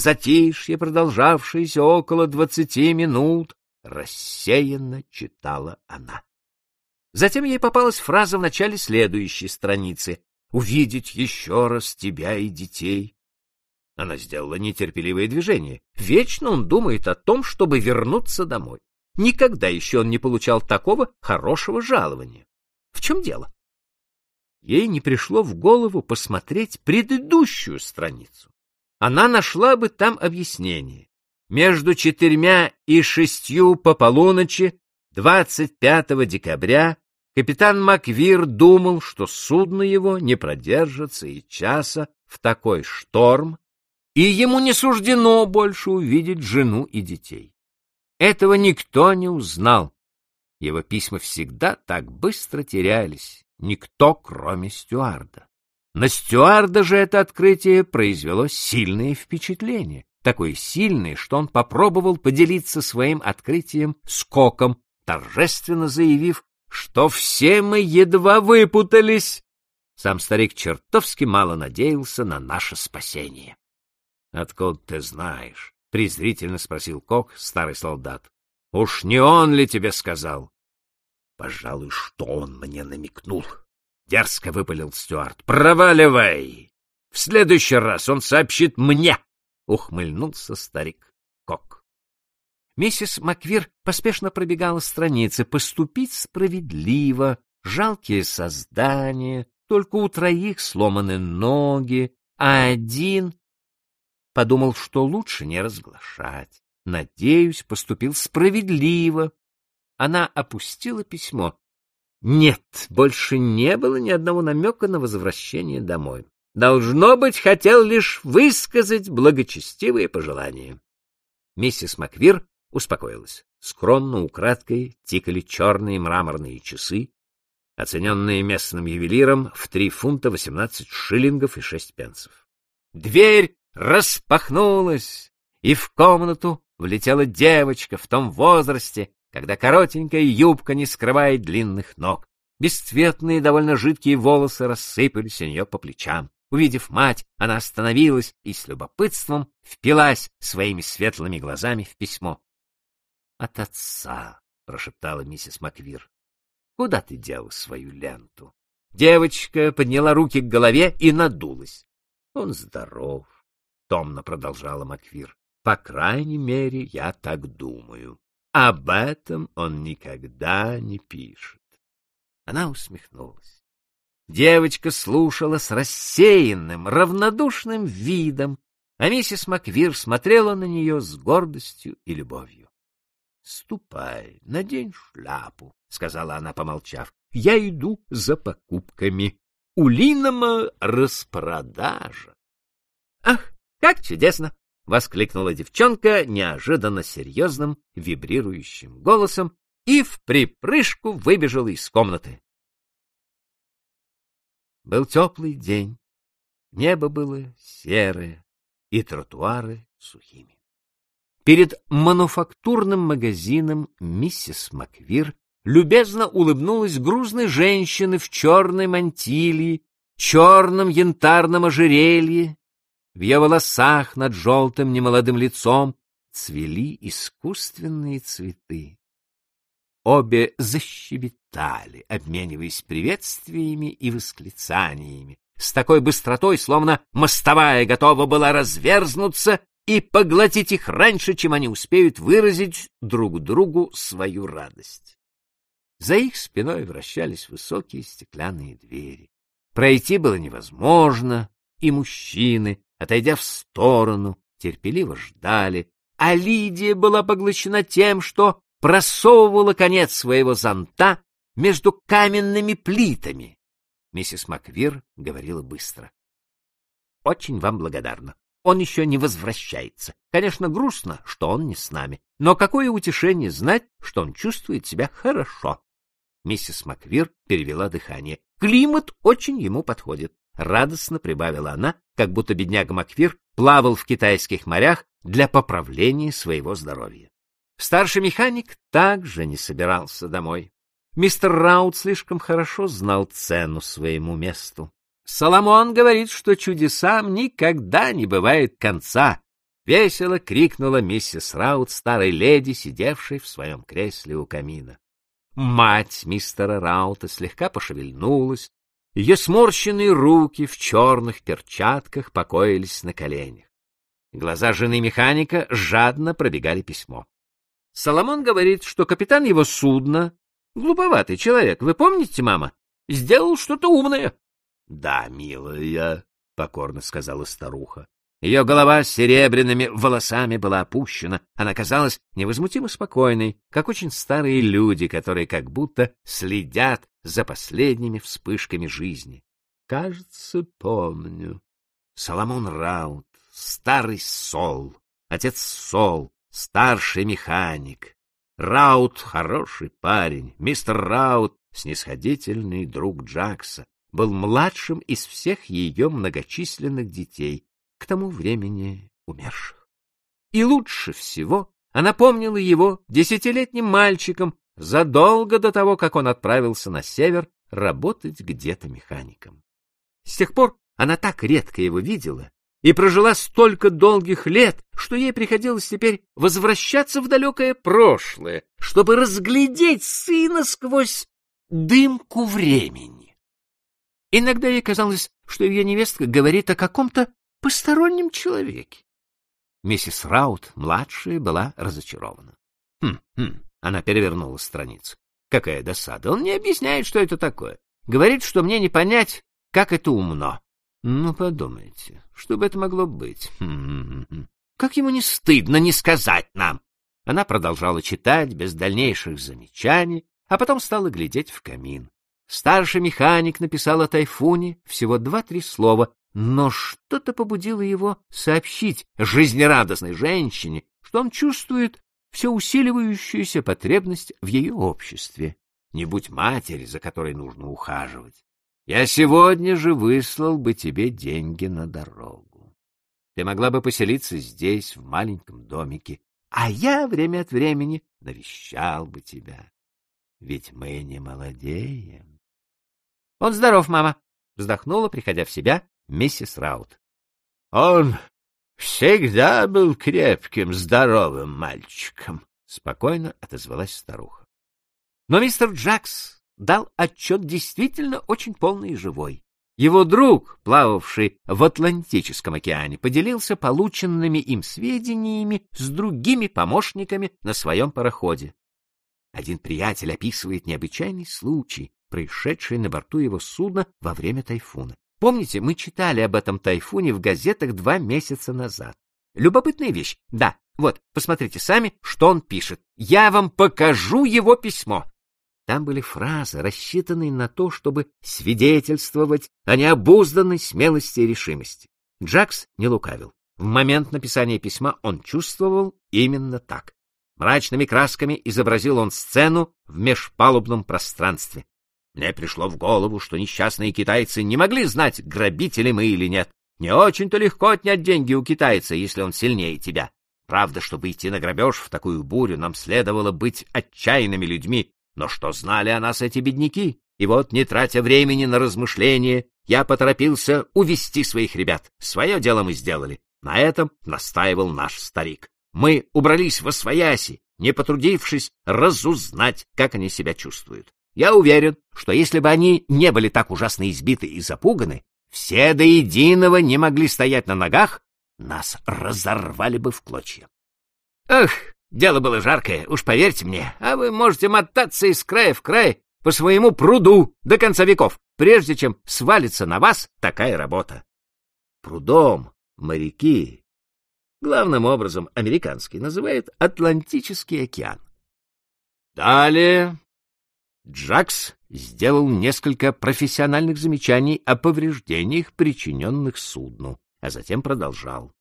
затишье, продолжавшееся около двадцати минут, рассеянно читала она. Затем ей попалась фраза в начале следующей страницы «Увидеть еще раз тебя и детей». Она сделала нетерпеливое движение. Вечно он думает о том, чтобы вернуться домой. Никогда еще он не получал такого хорошего жалования. В чем дело? Ей не пришло в голову посмотреть предыдущую страницу. Она нашла бы там объяснение. Между четырьмя и шестью по полуночи 25 декабря капитан Маквир думал, что судно его не продержится и часа в такой шторм, и ему не суждено больше увидеть жену и детей. Этого никто не узнал. Его письма всегда так быстро терялись, никто, кроме стюарда. На стюарда же это открытие произвело сильное впечатление, такое сильное, что он попробовал поделиться своим открытием с Коком, торжественно заявив, что все мы едва выпутались. Сам старик чертовски мало надеялся на наше спасение. — Откуда ты знаешь? — презрительно спросил Кок, старый солдат. — Уж не он ли тебе сказал? — Пожалуй, что он мне намекнул. Дерзко выпалил Стюарт. — Проваливай! В следующий раз он сообщит мне! — ухмыльнулся старик Кок. Миссис Маквир поспешно пробегала страницы. Поступить справедливо, жалкие создания, только у троих сломаны ноги, а один подумал, что лучше не разглашать. Надеюсь, поступил справедливо. Она опустила письмо. Нет, больше не было ни одного намека на возвращение домой. Должно быть, хотел лишь высказать благочестивые пожелания. Миссис Маквир успокоилась. Скромно, украдкой тикали черные мраморные часы, оцененные местным ювелиром в три фунта восемнадцать шиллингов и шесть пенсов. Дверь распахнулась, и в комнату влетела девочка в том возрасте, когда коротенькая юбка не скрывает длинных ног. Бесцветные, довольно жидкие волосы рассыпались у нее по плечам. Увидев мать, она остановилась и с любопытством впилась своими светлыми глазами в письмо. — От отца, — прошептала миссис Маквир. — Куда ты дел свою ленту? Девочка подняла руки к голове и надулась. — Он здоров, — томно продолжала Маквир. — По крайней мере, я так думаю. Об этом он никогда не пишет. Она усмехнулась. Девочка слушала с рассеянным, равнодушным видом, а миссис Маквир смотрела на нее с гордостью и любовью. — Ступай, надень шляпу, — сказала она, помолчав. — Я иду за покупками. У Линома распродажа. — Ах, как чудесно! — воскликнула девчонка неожиданно серьезным, вибрирующим голосом и в припрыжку выбежала из комнаты. Был теплый день, небо было серое и тротуары сухими. Перед мануфактурным магазином миссис Маквир любезно улыбнулась грузной женщины в черной мантилии, черном янтарном ожерелье в ее волосах над желтым немолодым лицом цвели искусственные цветы. Обе защебетали, обмениваясь приветствиями и восклицаниями, с такой быстротой, словно мостовая готова была разверзнуться и поглотить их раньше, чем они успеют выразить друг другу свою радость. За их спиной вращались высокие стеклянные двери. Пройти было невозможно, и мужчины, отойдя в сторону, терпеливо ждали, а Лидия была поглощена тем, что просовывала конец своего зонта между каменными плитами. Миссис Маквир говорила быстро. — Очень вам благодарна. Он еще не возвращается. Конечно, грустно, что он не с нами, но какое утешение знать, что он чувствует себя хорошо. Миссис Маквир перевела дыхание. Климат очень ему подходит радостно прибавила она, как будто бедняга Маквир плавал в китайских морях для поправления своего здоровья. Старший механик также не собирался домой. Мистер Раут слишком хорошо знал цену своему месту. Соломон говорит, что чудесам никогда не бывает конца, Весело крикнула миссис Раут старой леди, сидевшей в своем кресле у камина. Мать мистера Раута слегка пошевельнулась, ее сморщенные руки в черных перчатках покоились на коленях. Глаза жены механика жадно пробегали письмо. Соломон говорит, что капитан его судна, глуповатый человек, вы помните, мама, сделал что-то умное. — Да, милая, — покорно сказала старуха. Ее голова с серебряными волосами была опущена. Она казалась невозмутимо спокойной, как очень старые люди, которые как будто следят за последними вспышками жизни. Кажется, помню. Соломон Раут, старый Сол, отец Сол, старший механик. Раут — хороший парень. Мистер Раут — снисходительный друг Джакса. Был младшим из всех ее многочисленных детей, к тому времени умерших. И лучше всего она помнила его десятилетним мальчиком задолго до того, как он отправился на север работать где-то механиком. С тех пор она так редко его видела и прожила столько долгих лет, что ей приходилось теперь возвращаться в далекое прошлое, чтобы разглядеть сына сквозь дымку времени. Иногда ей казалось, что ее невестка говорит о каком-то постороннем человеке. Миссис Раут, младшая, была разочарована. Хм, хм, она перевернула страницу. Какая досада. Он не объясняет, что это такое. Говорит, что мне не понять, как это умно. Ну, подумайте, что бы это могло быть? Хм, хм, как ему не стыдно не сказать нам? Она продолжала читать без дальнейших замечаний, а потом стала глядеть в камин. Старший механик написал о тайфуне всего два-три слова, но что-то побудило его сообщить жизнерадостной женщине, что он чувствует все усиливающуюся потребность в ее обществе. Не будь матери, за которой нужно ухаживать. Я сегодня же выслал бы тебе деньги на дорогу. Ты могла бы поселиться здесь, в маленьком домике, а я время от времени навещал бы тебя. Ведь мы не молодеем. — Он здоров, мама, — вздохнула, приходя в себя, миссис Раут. — Он всегда был крепким, здоровым мальчиком, — спокойно отозвалась старуха. Но мистер Джакс дал отчет действительно очень полный и живой. Его друг, плававший в Атлантическом океане, поделился полученными им сведениями с другими помощниками на своем пароходе. Один приятель описывает необычайный случай, происшедший на борту его судна во время тайфуна. Помните, мы читали об этом тайфуне в газетах два месяца назад. Любопытная вещь. Да, вот, посмотрите сами, что он пишет. Я вам покажу его письмо. Там были фразы, рассчитанные на то, чтобы свидетельствовать о необузданной смелости и решимости. Джакс не лукавил. В момент написания письма он чувствовал именно так. Мрачными красками изобразил он сцену в межпалубном пространстве. Мне пришло в голову, что несчастные китайцы не могли знать, грабители мы или нет. Не очень-то легко отнять деньги у китайца, если он сильнее тебя. Правда, чтобы идти на грабеж в такую бурю, нам следовало быть отчаянными людьми. Но что знали о нас эти бедняки? И вот, не тратя времени на размышления, я поторопился увести своих ребят. Свое дело мы сделали. На этом настаивал наш старик. Мы убрались во свояси, не потрудившись разузнать, как они себя чувствуют. Я уверен, что если бы они не были так ужасно избиты и запуганы, все до единого не могли стоять на ногах, нас разорвали бы в клочья. Ах, дело было жаркое, уж поверьте мне, а вы можете мотаться из края в край по своему пруду до конца веков, прежде чем свалится на вас такая работа. Прудом моряки, главным образом американский, называют Атлантический океан. Далее Джакс сделал несколько профессиональных замечаний о повреждениях, причиненных судну, а затем продолжал.